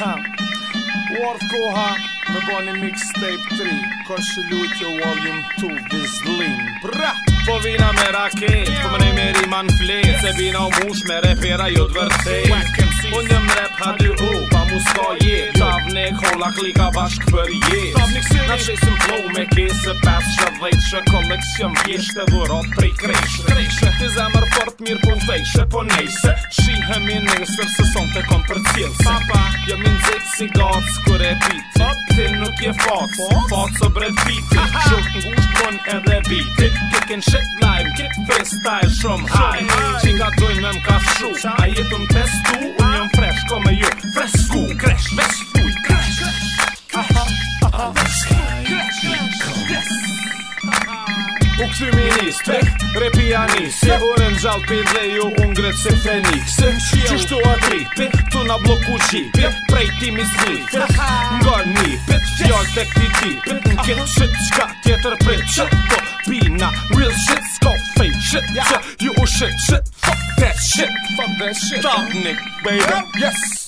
Warf koha Me bo mixtape 3 Ko shë lujtë jo volume 2 Vizlin Bra Po vina me raket Po ne me riman flet Se vina u mush me repera ju jo të vërtet Unë po jëm rap ha dy u Pa s'ka jet Tav ne klika bashk për jet Tav një kësit se pas që vejtë që koleksion vjesht e dhurot prej krejshë Krejshë ti zemër fort mirë pun vejshë po nejse Shihëm i nesër se son të kom për cilë Pa pa Jëm i nëzitë si gotës kër e pitë Hop ti nuk je fox Fox o bret piti Shuk në gusht pun edhe biti Kik in shit lime Kik freestyle shumë high Qika dojnë me më kafshu A jetëm testu Unë jëm fresh ko Uksuminister, repijanist Siguran gjallë pidhe ju ungret se fenikse Qysh të atripi, tu na bloku qipi Prej timi snipit, nga nipit Fjallë të këti tipit, në këtë shit Qka tjetër prit, shit Po bina, real shit, s'ko fake shit Që ju u shit, shit, fuck that shit Fuck that shit, top nick, baby, yes